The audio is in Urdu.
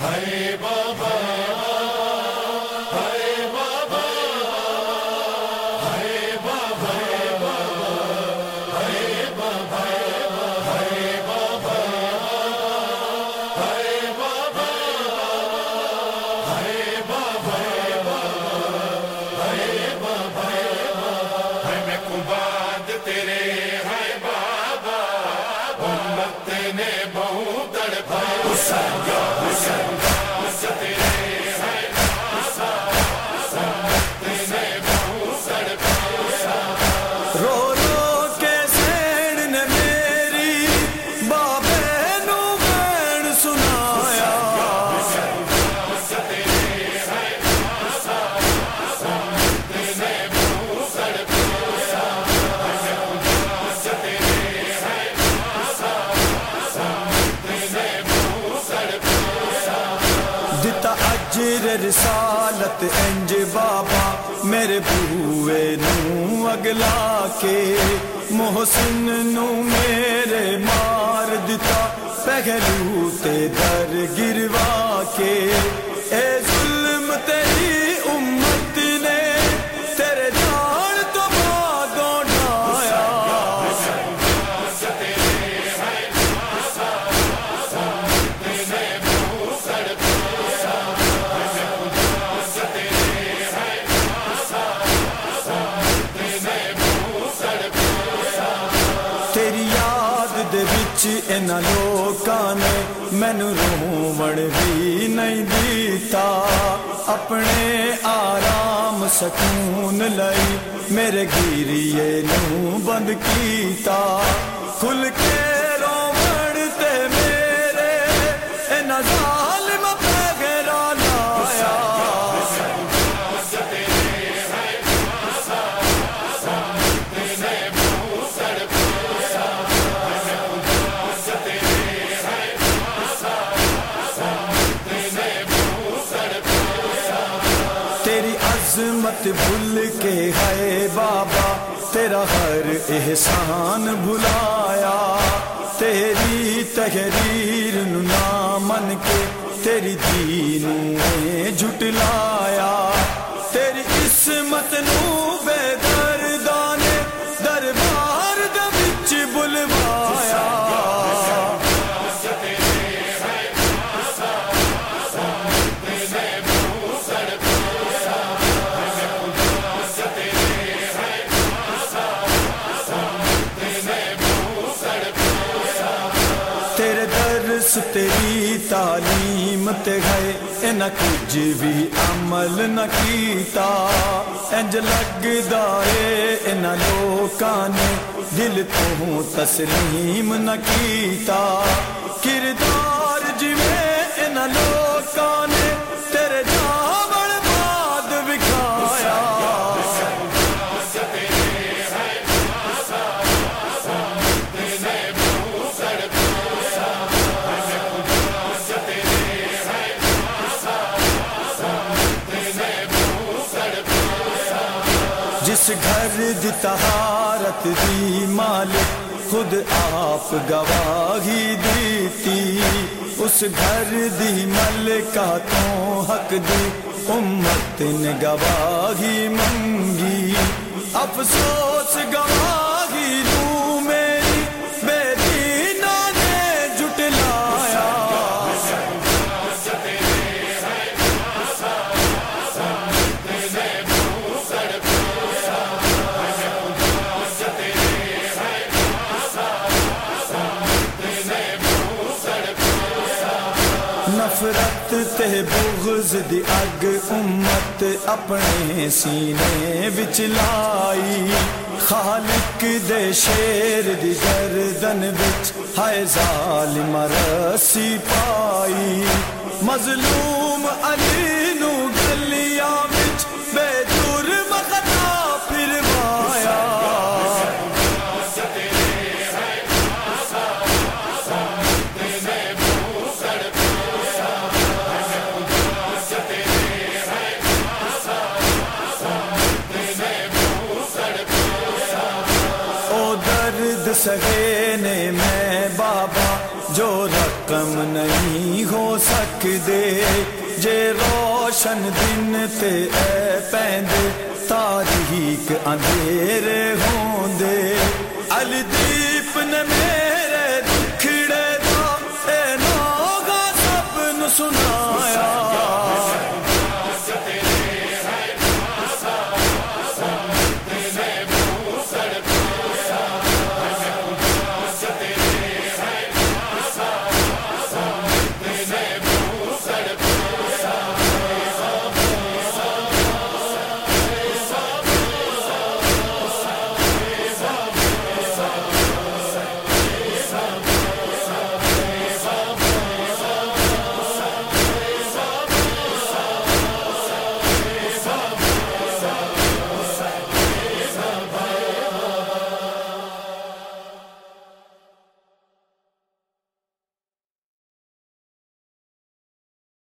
ہے بابا ہے بابا ہے بابا ہے بابا ہے بابا ہے بابا ہے بابا ہے بابا ہے میں کباد تیرے رسالت انج بابا، میرے بوے نو اگلا کے۔ محسن نو میرے مار دتا، پہلو تے در گروا کے۔ اے لوکاں نے بھی نہیں دیتا اپنے آرام سکون لئی میرے گیریے نو بند کیتا کھل کے رو تے میرے نظار عظمت بھول کے ہے بابا، تیرا ہر احسان بھلایا۔ تیری تحریر نہ من کے تیری دین نے جھٹلایا۔ تیری عصمت نو تیری تعلیم تے گئے ان کچھ بھی عمل نہ کیتا۔ انج لگ دائے ان لوکاں نے دل تو تسلیم نہ کیتا۔ گھر دی دی مالک خود آپ گواہی دیتی۔ اس گھر دی ملکہ تو حق دی امت نے گواہی منگی۔ افسوس گواہی تے بغض دی اگ امت اپنے سینے وچ لائی۔ خالق دے شیر دی گردن وچ ہائے ظالم رسی پائی۔ مظلوم علی سگے میں بابا، جو رکھ کم نہیں ہو سکتے جے روشن دن تے اے پیند تاریخ اندھیرے ہوں دے الدیپ نے میرے دکھڑے دا اے نوگا سب نو